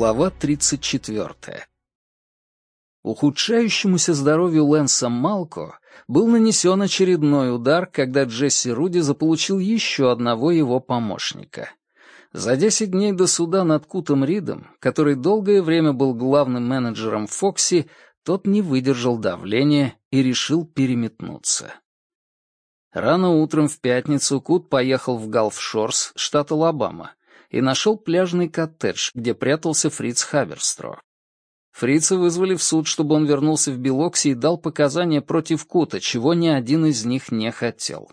Глава 34. Ухудшающемуся здоровью Лэнса Малко был нанесен очередной удар, когда Джесси Руди заполучил еще одного его помощника. За десять дней до суда над Кутом Ридом, который долгое время был главным менеджером Фокси, тот не выдержал давления и решил переметнуться. Рано утром в пятницу Кут поехал в Галфшорс, штат Алабама, и нашел пляжный коттедж, где прятался Фриц Хаберстро. Фрица вызвали в суд, чтобы он вернулся в Белокси и дал показания против Кута, чего ни один из них не хотел.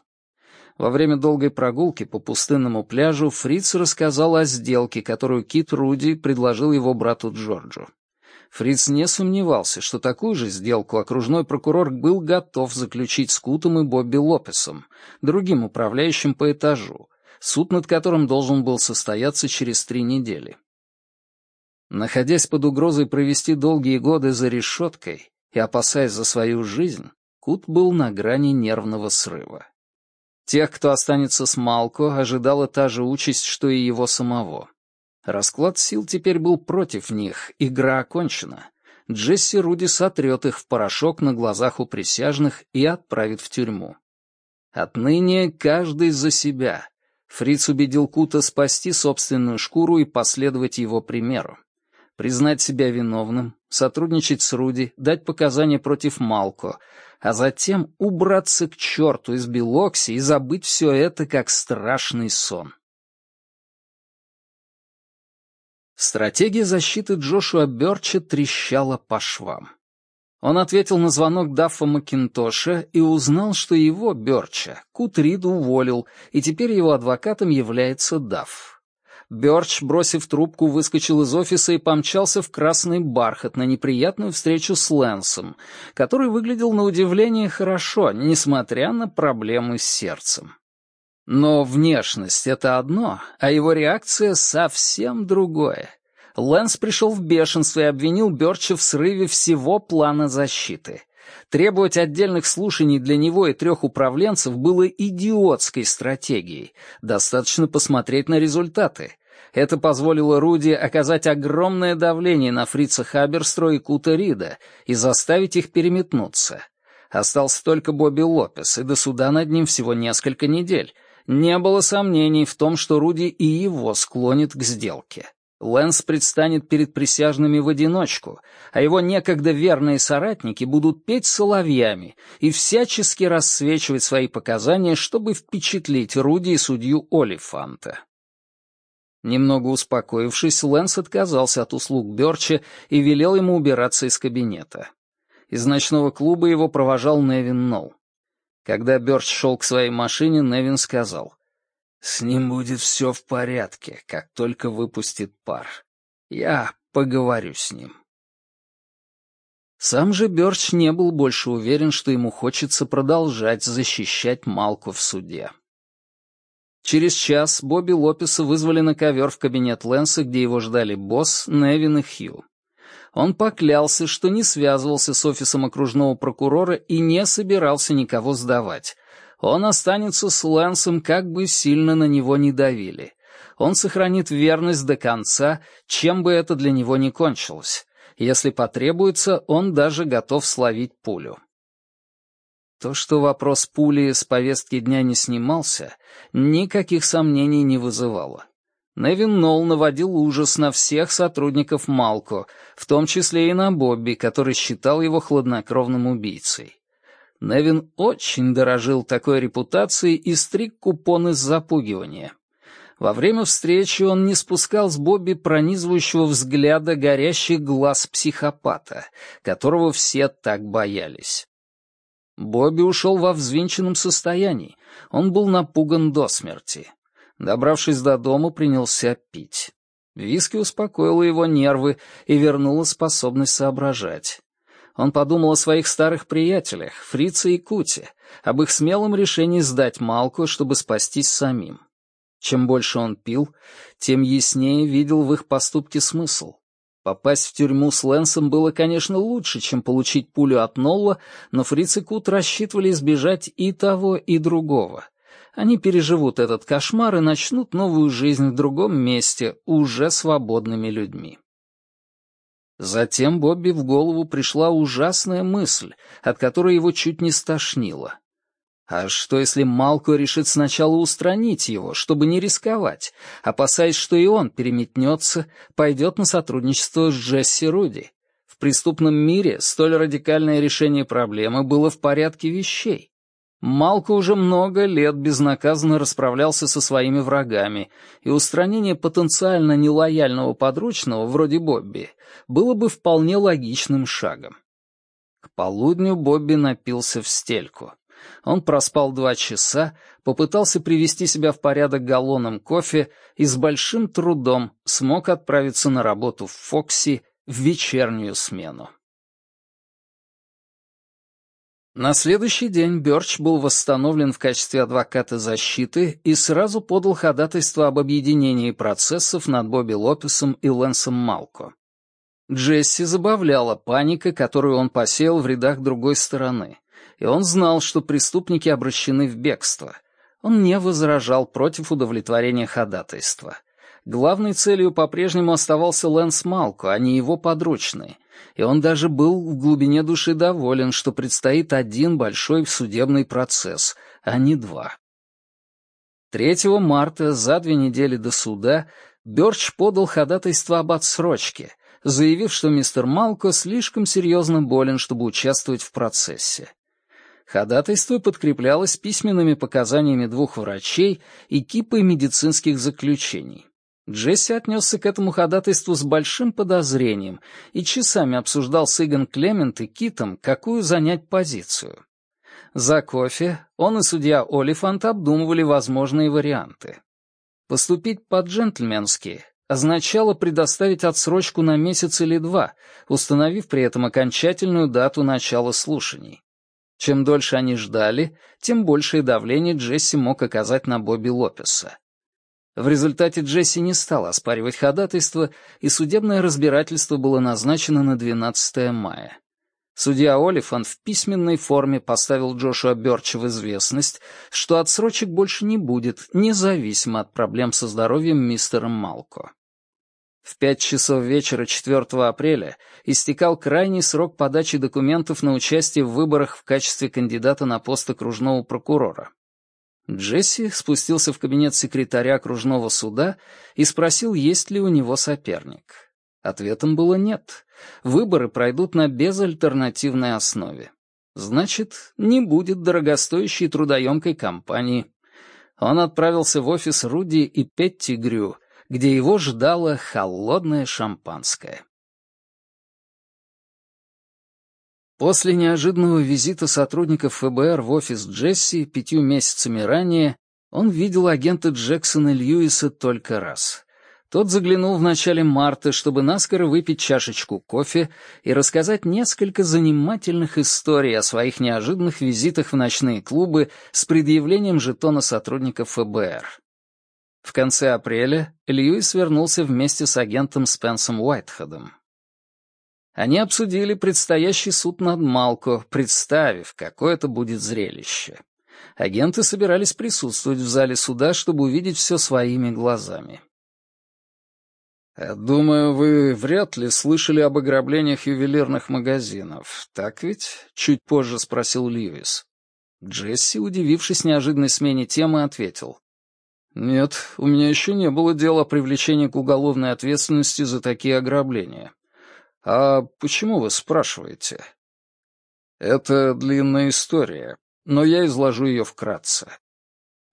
Во время долгой прогулки по пустынному пляжу Фриц рассказал о сделке, которую Кит Руди предложил его брату Джорджу. Фриц не сомневался, что такую же сделку окружной прокурор был готов заключить с Кутом и Бобби Лопесом, другим управляющим по этажу, суд над которым должен был состояться через три недели. Находясь под угрозой провести долгие годы за решеткой и опасаясь за свою жизнь, Кут был на грани нервного срыва. Тех, кто останется с Малко, ожидала та же участь, что и его самого. Расклад сил теперь был против них, игра окончена. Джесси Руди сотрет их в порошок на глазах у присяжных и отправит в тюрьму. Отныне каждый за себя, Фриц убедил Кута спасти собственную шкуру и последовать его примеру. Признать себя виновным, сотрудничать с Руди, дать показания против Малко, а затем убраться к черту из Белокси и забыть все это как страшный сон. Стратегия защиты Джошуа Бёрча трещала по швам. Он ответил на звонок Даффа Макинтоша и узнал, что его, Бёрча, Кут Рид уволил, и теперь его адвокатом является Дафф. Бёрч, бросив трубку, выскочил из офиса и помчался в красный бархат на неприятную встречу с Лэнсом, который выглядел на удивление хорошо, несмотря на проблемы с сердцем. Но внешность — это одно, а его реакция — совсем другое. Лэнс пришел в бешенство и обвинил Бёрча в срыве всего плана защиты. Требовать отдельных слушаний для него и трех управленцев было идиотской стратегией. Достаточно посмотреть на результаты. Это позволило Руди оказать огромное давление на фрица Хаберстро и Кута Рида и заставить их переметнуться. Остался только Бобби Лопес, и до суда над ним всего несколько недель. Не было сомнений в том, что Руди и его склонит к сделке. Лэнс предстанет перед присяжными в одиночку, а его некогда верные соратники будут петь соловьями и всячески рассвечивать свои показания, чтобы впечатлить Руди и судью Олифанта. Немного успокоившись, Лэнс отказался от услуг Бёрча и велел ему убираться из кабинета. Из ночного клуба его провожал Невин Нолл. Когда Бёрч шел к своей машине, Невин сказал, с ним будет все в порядке, как только выпустит пар. Я поговорю с ним. Сам же Бёрч не был больше уверен, что ему хочется продолжать защищать Малку в суде. Через час Бобби Лопеса вызвали на ковер в кабинет Лэнса, где его ждали босс, Невин и Хью. Он поклялся, что не связывался с офисом окружного прокурора и не собирался никого сдавать, он останется с Лэнсом, как бы сильно на него не давили. Он сохранит верность до конца, чем бы это для него ни кончилось. Если потребуется, он даже готов словить пулю. То, что вопрос пули с повестки дня не снимался, никаких сомнений не вызывало. Невин Нолл наводил ужас на всех сотрудников Малко, в том числе и на Бобби, который считал его хладнокровным убийцей. Невин очень дорожил такой репутацией и стриг купоны с запугивания. Во время встречи он не спускал с Бобби пронизывающего взгляда горящих глаз психопата, которого все так боялись. Бобби ушел во взвинченном состоянии, он был напуган до смерти. Добравшись до дома, принялся пить. Виски успокоила его нервы и вернула способность соображать. Он подумал о своих старых приятелях, Фрице и Куте, об их смелом решении сдать Малку, чтобы спастись самим. Чем больше он пил, тем яснее видел в их поступке смысл. Попасть в тюрьму с Лэнсом было, конечно, лучше, чем получить пулю от Нолла, но Фриц и Кут рассчитывали избежать и того, и другого. Они переживут этот кошмар и начнут новую жизнь в другом месте, уже свободными людьми. Затем Бобби в голову пришла ужасная мысль, от которой его чуть не стошнило. А что, если Малко решит сначала устранить его, чтобы не рисковать, опасаясь, что и он переметнется, пойдет на сотрудничество с Джесси Руди? В преступном мире столь радикальное решение проблемы было в порядке вещей. Малко уже много лет безнаказанно расправлялся со своими врагами, и устранение потенциально нелояльного подручного, вроде Бобби, было бы вполне логичным шагом. К полудню Бобби напился в стельку. Он проспал два часа, попытался привести себя в порядок галлоном кофе и с большим трудом смог отправиться на работу в Фокси в вечернюю смену. На следующий день Бёрч был восстановлен в качестве адвоката защиты и сразу подал ходатайство об объединении процессов над Бобби Лопесом и Лэнсом Малко. Джесси забавляла паника, которую он посеял в рядах другой стороны, и он знал, что преступники обращены в бегство. Он не возражал против удовлетворения ходатайства. Главной целью по-прежнему оставался Лэнс Малко, а не его подручный — и он даже был в глубине души доволен, что предстоит один большой судебный процесс, а не два. 3 марта, за две недели до суда, Бёрч подал ходатайство об отсрочке, заявив, что мистер Малко слишком серьезно болен, чтобы участвовать в процессе. Ходатайство подкреплялось письменными показаниями двух врачей и кипой медицинских заключений. Джесси отнесся к этому ходатайству с большим подозрением и часами обсуждал с Игон Клемент и Китом, какую занять позицию. За кофе он и судья Олифант обдумывали возможные варианты. Поступить по-джентльменски означало предоставить отсрочку на месяц или два, установив при этом окончательную дату начала слушаний. Чем дольше они ждали, тем большее давление Джесси мог оказать на Бобби Лопеса. В результате Джесси не стал оспаривать ходатайство, и судебное разбирательство было назначено на 12 мая. Судья Олифант в письменной форме поставил Джошуа Бёрча в известность, что отсрочек больше не будет, независимо от проблем со здоровьем мистера Малко. В пять часов вечера 4 апреля истекал крайний срок подачи документов на участие в выборах в качестве кандидата на пост окружного прокурора. Джесси спустился в кабинет секретаря окружного суда и спросил, есть ли у него соперник. Ответом было нет. Выборы пройдут на безальтернативной основе. Значит, не будет дорогостоящей трудоемкой кампании. Он отправился в офис Руди и Петти Грю, где его ждало холодное шампанское. После неожиданного визита сотрудников ФБР в офис Джесси пятью месяцами ранее он видел агента Джексона Льюиса только раз. Тот заглянул в начале марта, чтобы наскоро выпить чашечку кофе и рассказать несколько занимательных историй о своих неожиданных визитах в ночные клубы с предъявлением жетона сотрудников ФБР. В конце апреля Льюис вернулся вместе с агентом Спенсом Уайтхедом. Они обсудили предстоящий суд над Малко, представив, какое это будет зрелище. Агенты собирались присутствовать в зале суда, чтобы увидеть все своими глазами. «Думаю, вы вряд ли слышали об ограблениях ювелирных магазинов, так ведь?» — чуть позже спросил Льюис. Джесси, удивившись неожиданной смене темы, ответил. «Нет, у меня еще не было дела о привлечении к уголовной ответственности за такие ограбления. «А почему вы спрашиваете?» «Это длинная история, но я изложу ее вкратце.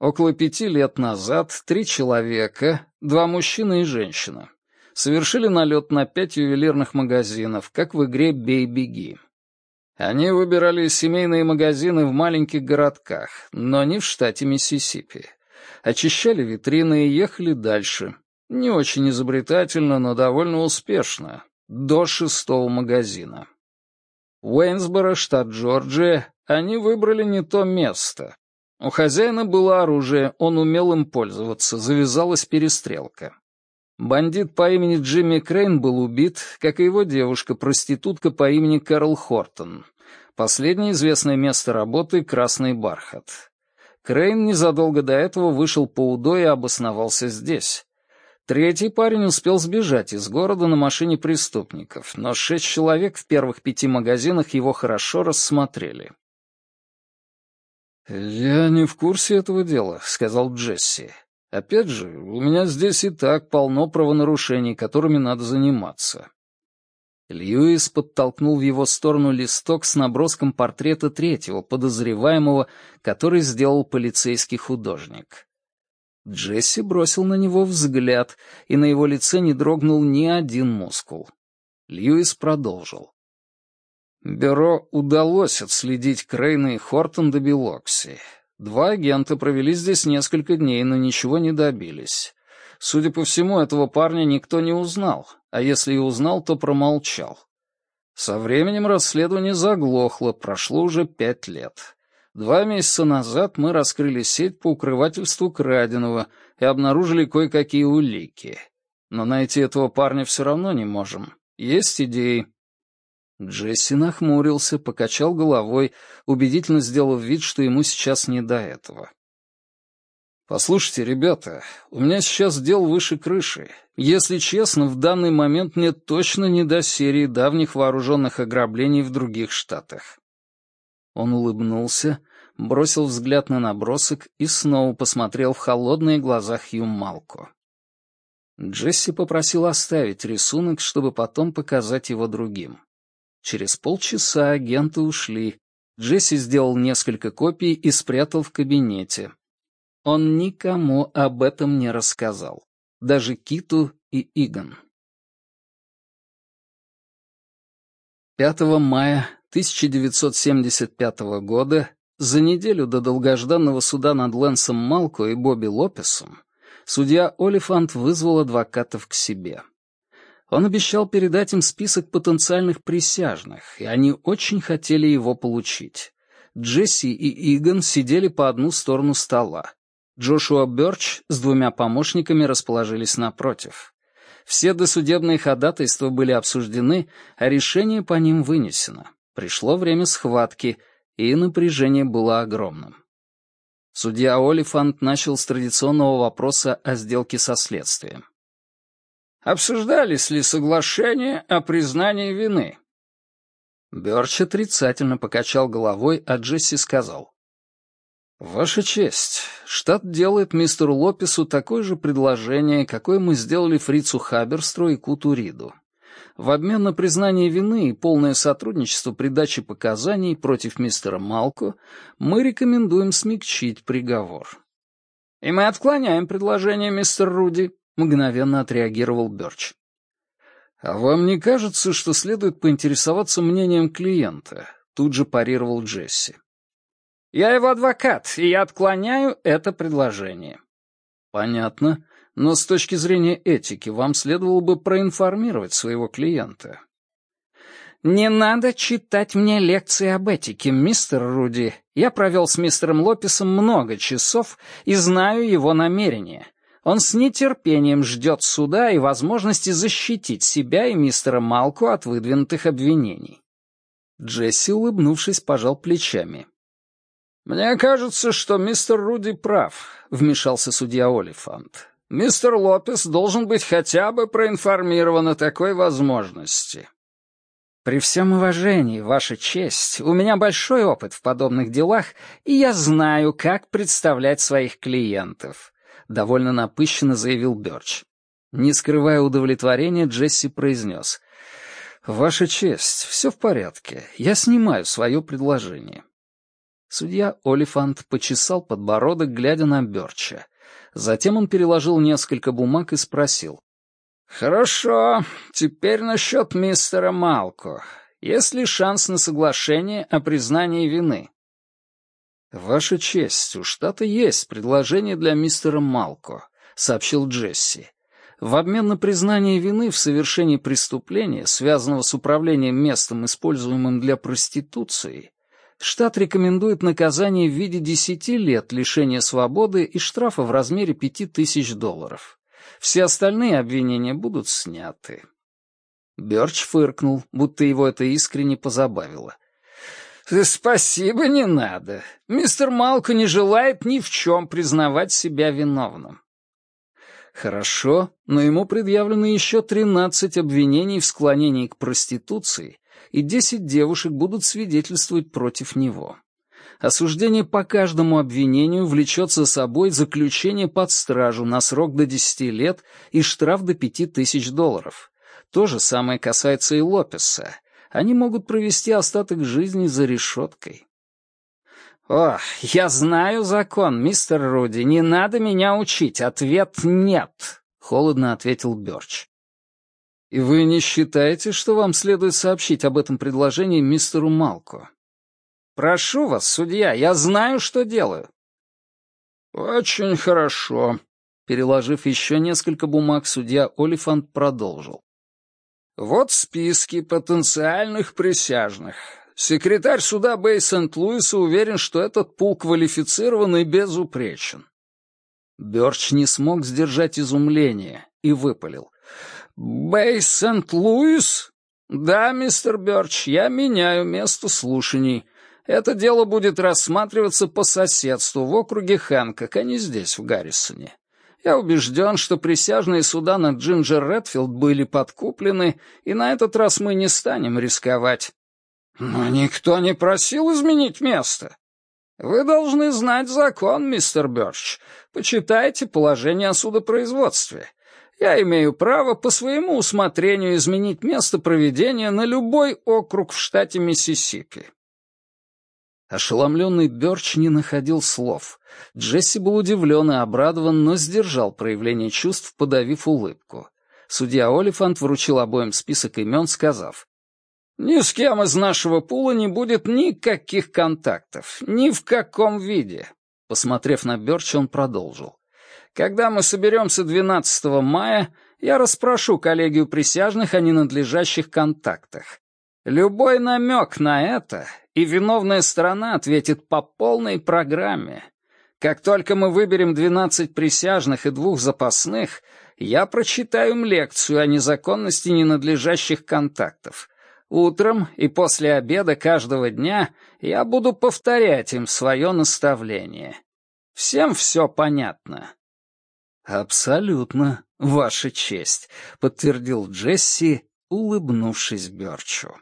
Около пяти лет назад три человека, два мужчины и женщина, совершили налет на пять ювелирных магазинов, как в игре «Бей-беги». Они выбирали семейные магазины в маленьких городках, но не в штате Миссисипи. Очищали витрины и ехали дальше. Не очень изобретательно, но довольно успешно, до шестого магазина. Уэйнсборо, штат Джорджия, они выбрали не то место. У хозяина было оружие, он умел им пользоваться, завязалась перестрелка. Бандит по имени Джимми Крейн был убит, как и его девушка-проститутка по имени Кэрол Хортон. Последнее известное место работы — Красный Бархат. Крейн незадолго до этого вышел по УДО и обосновался здесь. Третий парень успел сбежать из города на машине преступников, но шесть человек в первых пяти магазинах его хорошо рассмотрели. «Я не в курсе этого дела», — сказал Джесси. «Опять же, у меня здесь и так полно правонарушений, которыми надо заниматься». Льюис подтолкнул в его сторону листок с наброском портрета третьего подозреваемого, который сделал полицейский художник. Джесси бросил на него взгляд, и на его лице не дрогнул ни один мускул. Льюис продолжил. Бюро удалось отследить Крейна и Хортон до Белокси. Два агента провели здесь несколько дней, но ничего не добились. Судя по всему, этого парня никто не узнал, а если и узнал, то промолчал. Со временем расследование заглохло, прошло уже пять лет. Два месяца назад мы раскрыли сеть по укрывательству краденого и обнаружили кое-какие улики. Но найти этого парня все равно не можем. Есть идеи. Джесси нахмурился, покачал головой, убедительно сделав вид, что ему сейчас не до этого. «Послушайте, ребята, у меня сейчас дел выше крыши. Если честно, в данный момент мне точно не до серии давних вооруженных ограблений в других штатах. Он улыбнулся, бросил взгляд на набросок и снова посмотрел в холодные глаза Хью Малко. Джесси попросил оставить рисунок, чтобы потом показать его другим. Через полчаса агенты ушли. Джесси сделал несколько копий и спрятал в кабинете. Он никому об этом не рассказал, даже Киту и Игон. 5 мая 1975 года, за неделю до долгожданного суда над Лэнсом Малко и Бобби Лопесом, судья Олифант вызвал адвокатов к себе. Он обещал передать им список потенциальных присяжных, и они очень хотели его получить. Джесси и Иган сидели по одну сторону стола. Джошуа Бёрч с двумя помощниками расположились напротив. Все досудебные ходатайства были обсуждены, а решение по ним вынесено. Пришло время схватки, и напряжение было огромным. Судья Олифант начал с традиционного вопроса о сделке со следствием. «Обсуждались ли соглашения о признании вины?» Бёрч отрицательно покачал головой, а Джесси сказал. «Ваша честь, штат делает мистеру Лопесу такое же предложение, какое мы сделали Фрицу Хаберстру и Куту Риду в обмен на признание вины и полное сотрудничество при даче показаний против мистера Малко мы рекомендуем смягчить приговор. «И мы отклоняем предложение, мистер Руди», — мгновенно отреагировал Бёрч. «А вам не кажется, что следует поинтересоваться мнением клиента?» — тут же парировал Джесси. «Я его адвокат, и я отклоняю это предложение». «Понятно но с точки зрения этики вам следовало бы проинформировать своего клиента. «Не надо читать мне лекции об этике, мистер Руди. Я провел с мистером Лопесом много часов и знаю его намерения. Он с нетерпением ждет суда и возможности защитить себя и мистера Малку от выдвинутых обвинений». Джесси, улыбнувшись, пожал плечами. «Мне кажется, что мистер Руди прав», — вмешался судья Олифант. Мистер Лопес должен быть хотя бы проинформирован о такой возможности. При всем уважении, Ваша честь, у меня большой опыт в подобных делах, и я знаю, как представлять своих клиентов», — довольно напыщенно заявил Бёрч. Не скрывая удовлетворения, Джесси произнес. «Ваша честь, все в порядке. Я снимаю свое предложение». Судья Олифант почесал подбородок, глядя на Бёрча. Затем он переложил несколько бумаг и спросил. «Хорошо, теперь насчет мистера Малко. Есть ли шанс на соглашение о признании вины?» «Ваша честь, у штата есть предложение для мистера Малко», — сообщил Джесси. «В обмен на признание вины в совершении преступления, связанного с управлением местом, используемым для проституции, штат рекомендует наказание в виде 10 лет лишения свободы и штрафа в размере 5000 долларов. Все остальные обвинения будут сняты. Бёрч фыркнул, будто его это искренне позабавило. «Спасибо, не надо. Мистер Малко не желает ни в чем признавать себя виновным». Хорошо, но ему предъявлено еще 13 обвинений в склонении к проституции, и 10 девушек будут свидетельствовать против него. Осуждение по каждому обвинению влечет за собой заключение под стражу на срок до 10 лет и штраф до 5000 долларов. То же самое касается и Лопеса. Они могут провести остаток жизни за решеткой. «О, я знаю закон, мистер Руди, не надо меня учить, ответ нет», — холодно ответил Бёрч. «И вы не считаете, что вам следует сообщить об этом предложении мистеру Малку?» «Прошу вас, судья, я знаю, что делаю». «Очень хорошо», — переложив еще несколько бумаг, судья Олифант продолжил. «Вот списки потенциальных присяжных. Секретарь суда Бэй Сент-Луиса уверен, что этот пул квалифицирован и безупречен». Бёрч не смог сдержать изумление и выпалил. «Бэй Сент-Луис? Да, мистер Бёрч, я меняю место слушаний. Это дело будет рассматриваться по соседству в округе Хэнкок, а не здесь, в Гаррисоне. Я убежден, что присяжные суда над Джинджер Редфилд были подкуплены, и на этот раз мы не станем рисковать. Но никто не просил изменить место. Вы должны знать закон, мистер Бёрч. Почитайте положение о судопроизводстве. Я имею право по своему усмотрению изменить место проведения на любой округ в штате Миссисипи. Ошеломленный Бёрч не находил слов. Джесси был удивлен и обрадован, но сдержал проявление чувств, подавив улыбку. Судья Олифант вручил обоим список имен, сказав, «Ни с кем из нашего пула не будет никаких контактов, ни в каком виде». Посмотрев на Бёрча, он продолжил. «Когда мы соберемся 12 мая, я расспрошу коллегию присяжных о ненадлежащих контактах. Любой намек на это, и виновная сторона ответит по полной программе. Как только мы выберем 12 присяжных и двух запасных, я прочитаю им лекцию о незаконности ненадлежащих контактов. Утром и после обеда каждого дня я буду повторять им свое наставление. Всем все понятно?» «Абсолютно, Ваша честь», — подтвердил Джесси, улыбнувшись Бёрчу.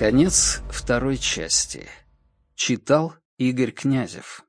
Конец второй части. Читал Игорь Князев